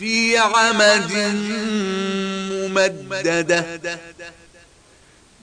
في عمد ممددة.